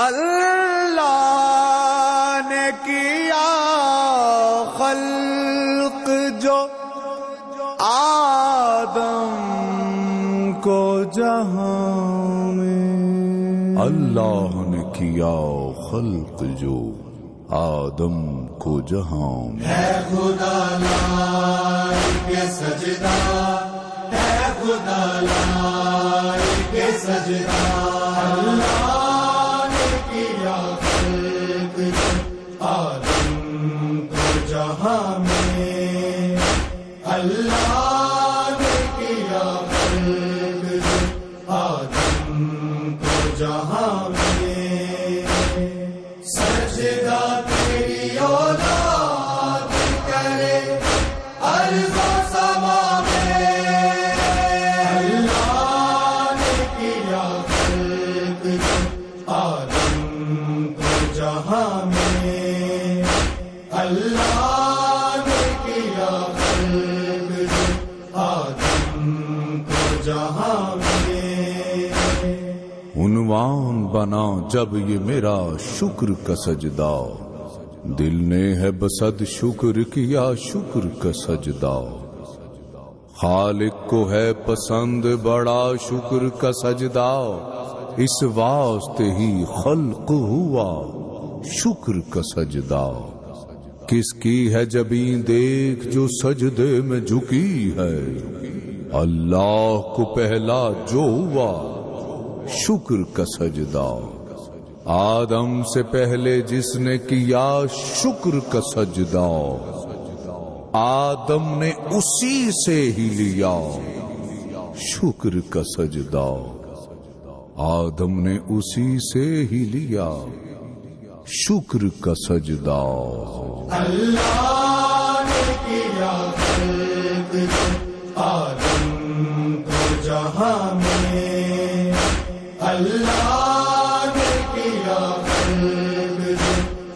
اللہ نے کیا خلق جو آدم کو جہاں میں اللہ نے کیا خلق جو آدم کو جہاں میں خدا لائے کے سجدہ ہے خدا لائے کے سجدہ۔ خلق آدم کو جہاں میں سجدہ تیری اولاد کرے سما میں اللہ نے کیا خلق آدم کو جہاں میں، اللہ عنوان بنا جب یہ میرا شکر کا سجدہ۔ دل نے ہے بسد شکر کیا، شکر کا سجدہ۔ خالق کو ہے پسند، بڑا شکر کا سجدہ۔ اس واسطے ہی خلق ہوا، شکر کا سجدہ۔ کس کی ہے جبیں دیکھ جو سجدے میں جھکی ہے؟ اللہ کو پہلا جو ہوا شکر کا سجدہ۔ آدم سے پہلے جس نے کیا شکر کا سجدہ۔ آدم نے اسی سے ہی لیا شکر کا سجدہ۔ آدم نے اسی سے ہی لیا شکر کا سجدہ۔ اللہ نے کیا آدم کو جہاں میں اللہ نے کیا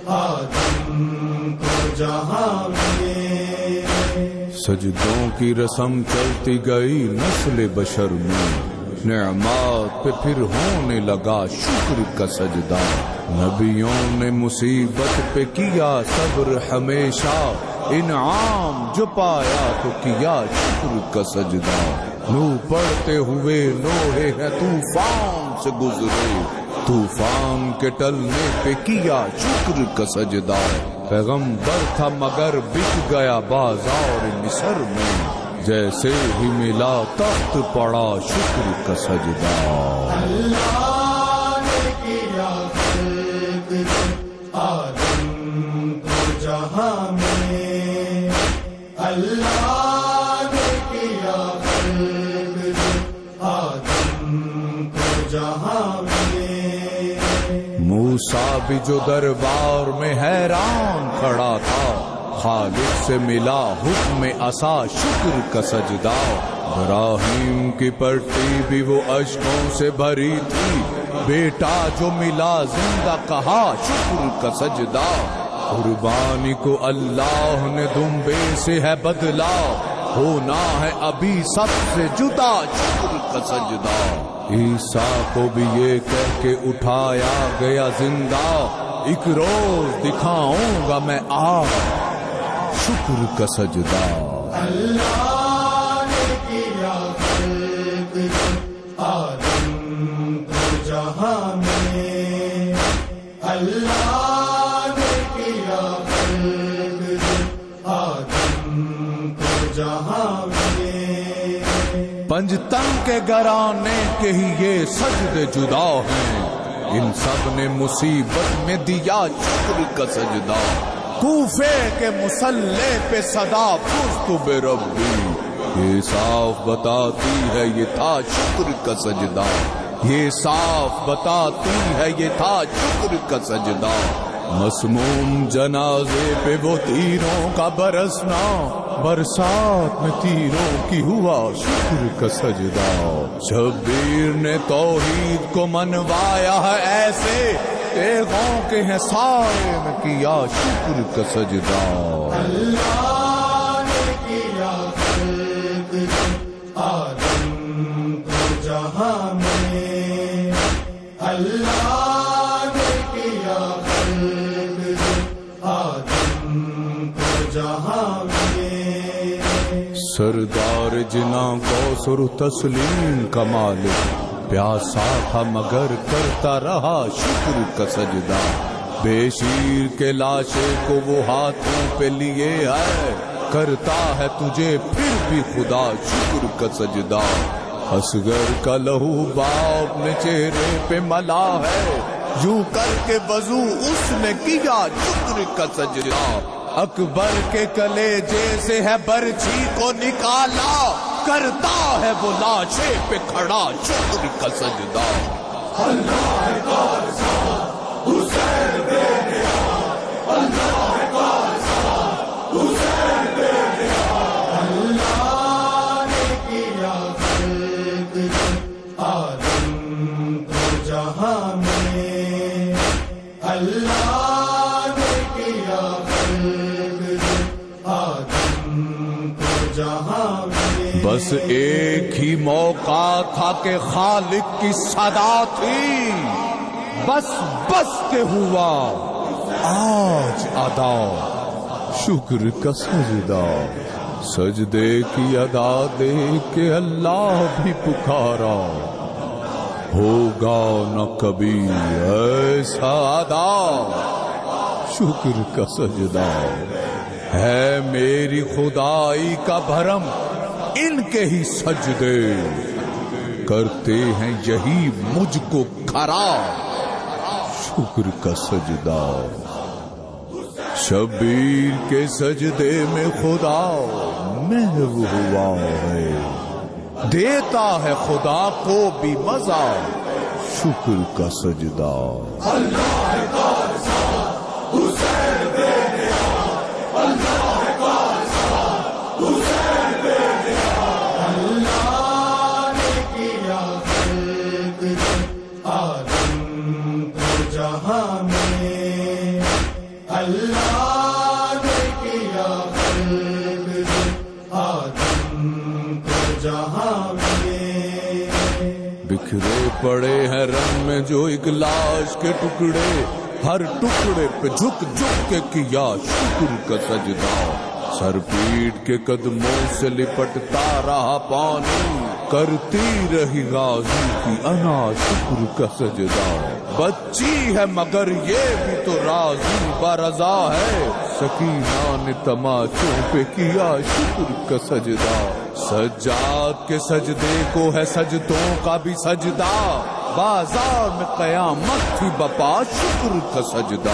آدم کو جہاں میں سجدوں کی رسم چلتی گئی نسل بشر میں۔ نعمات پہ پھر ہونے لگا شکر کا سجدہ۔ نبیوں نے مصیبت پہ کیا صبر ہمیشہ۔ انعام جو پایا تو کیا شکر کا سجدہ۔ نو پڑتے ہوئے لوہے ہیں طوفان سے گزرے۔ طوفان کے ٹلنے پہ کیا شکر کا سجدہ پیغمبر تھا مگر بک گیا بازار مصر میں۔ جیسے ہی ملا تخت پڑا شکر کا سجدہ۔ اللہ بھی جو دربار میں حیران کھڑا تھا، خالق سے ملا حکم اصا شکر کا سجدہ۔ ابراہیم کی پرٹی بھی وہ اشکوں سے بھری تھی۔ بیٹا جو ملا زندہ کہا، شکر کا سجدہ۔ قربانی کو اللہ نے دمبے سے ہے بدلا ہونا ہے ابھی سب سے جدا، شکر کا سجدہ۔ عیسیٰ کو بھی یہ کہہ کے اٹھایا گیا زندہ، ایک روز دکھاؤں گا میں آپ۔ شکر کا سجدہ۔ اللہ نے آدم کو جہاں میں۔ اللہ کے گرانے کے ہی یہ سجدے جدا ہیں۔ ان سب نے مصیبت میں دیا شکر کا سجدہ۔ کوفے کے مسلح پہ صدا پست بے ربی۔ یہ صاف بتاتی ہے یہ تھا شکر کا سجدہ۔ یہ صاف بتاتی ہے یہ تھا شکر کا سجدہ۔ مسموم جنازے پہ وہ تیروں کا برسنا۔ برسات میں تیروں کی ہوا شکر کا سجدہ۔ شبیر نے توحید کو منوایا ہے ایسے، تیغوں کے ہیں سارے میں کیا شکر کا سجدہ۔ اللہ سردار جنا سر تسلیم کا مالک پیاسا تھا مگر کرتا رہا شکر کا سجدہ۔ بے شیر کے لاشے کو وہ ہاتھوں پہ لیے ہے، کرتا ہے تجھے پھر بھی خدا شکر کا سجدہ۔ اصغر کا لہو باپ نے چہرے پہ ملا ہے، یوں کر کے وضو اس نے کیا شکر کا سجدہ۔ اکبر کے کلے جیسے ہے برچھی کو نکالا، کرتا ہے وہ لاشے پہ کھڑا شکر کا سجدہ۔ کیا خلق آدم جہاں اللہ بس ایک ہی موقع تھا کہ خالق کی صدا تھی۔ بس بس کے ہوا۔ آج ادا۔ شکر کا سجدہ۔ سجدے کی ادا دے کے اللہ بھی پکارا۔ ہوگا نہ کبھی ایسا ادا۔ شکر کا سجدہ۔ ہے میری خدائی کا بھرم۔ ان کے ہی سجدے کرتے ہیں یہی مجھ کو کھرا شکر کا سجدہ۔ شبیر کے سجدے میں خدا محو ہوا ہے۔ دیتا ہے خدا کو بھی مزہ۔ شکر کا سجدہ۔ کیا جہاں میں بکھرے پڑے ہیں رنگ میں جو ایک لاش کے ٹکڑے، ہر ٹکڑے پہ جھک جھک کے کیا شکر کا سجدہ۔ سر پیٹ کے قدموں سے لپٹتا رہا پانی، کرتی رہی غازی کی انا شکر کا سجدہ۔ بچی ہے مگر یہ بھی تو راضی برضا ہے۔ سکینہ نے تماچوں پہ کیا شکر کا سجدہ۔ سجاد کے سجدے کو ہے سجدوں کا بھی سجدہ۔ بازار میں قیامت تھی بپا شکر کا سجدہ۔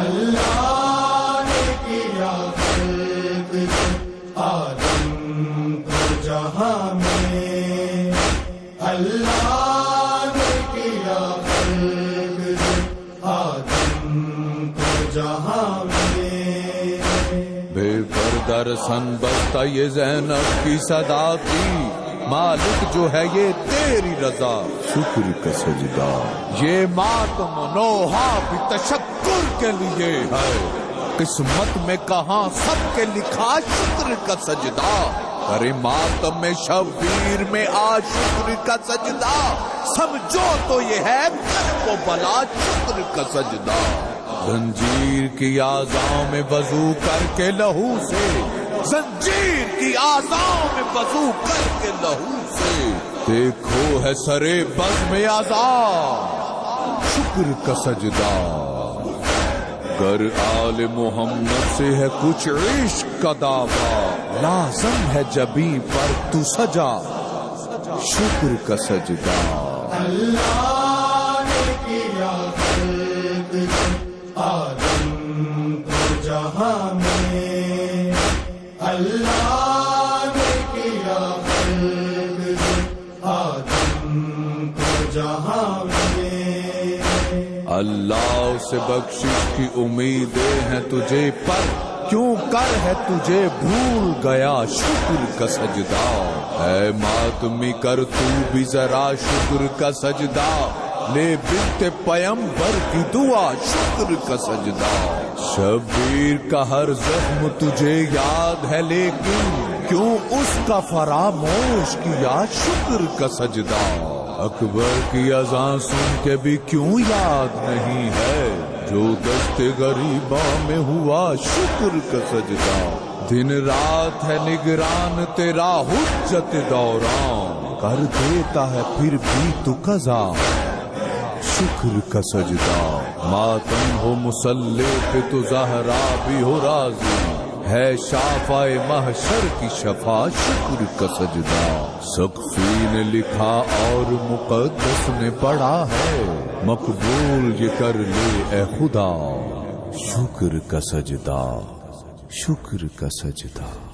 اللہ نے کیا خلق آدم کو جہاں میں۔ اللہ نے کیا خلق آدم کو جہاں میں۔ بے پردر سن بستا یہ زینب کی صدا تھی مالک جو ہے یہ تیری رضا۔ شکر کا سجدہ۔ یہ ماتم نوحا بھی تشکر کے لیے ہے۔ قسمت میں کہاں سب کے لکھا شکر کا سجدہ۔ ارے ماتم میں شبیر میں آ شکر کا سجدہ۔ سمجھو تو یہ ہے و بلا شکر کا سجدہ۔ زنجیر کی آزاؤں میں وضو کر کے لہو سے۔ زنجیر کی آزاؤں میں وضو کر کے لہو سے۔ دیکھو ہے سرے بز میں آزاد۔ شکر کا سجدہ۔ گر آل محمد سے ہے کچھ عشق کا دعویٰ۔ لازم ہے جبی پر تو سجا۔ شکر کا سجدہ۔ اللہ اللہ نے کیا خلق آدم کو جہاں میں اللہ سے بخشش کی امیدیں ہیں تجھے پر۔ کیوں کر ہے تجھے بھول گیا؟ شکر کا سجدہ۔ اے ماتمی کر، تو بھی ذرا شکر کا سجدہ۔ لے بنت پیمبر کی دعا، شکر کا سجدہ۔ شبیر کا ہر زخم تجھے یاد ہے، لیکن کیوں اس کا فراموش کیا؟ شکر کا سجدہ۔ اکبر کی اذان سن کے بھی کیوں یاد نہیں ہے؟ جو دست غریبا میں ہوا، شکر کا سجدہ۔ دن رات ہے نگران، تیرا حجت دوران۔ کر دیتا ہے پھر بھی تو قضا۔ شکر کا سجدہ۔ ماتم ہو مسلح پہ تو زہرا بھی ہو راضی۔ ہے شافع محشر کی شفا، شکر کا سجدہ۔ سقفی نے لکھا اور مقدس نے پڑھا ہے۔ مقبول یہ کر لے اے خدا۔ شکر کا سجدہ۔ شکر کا سجدہ۔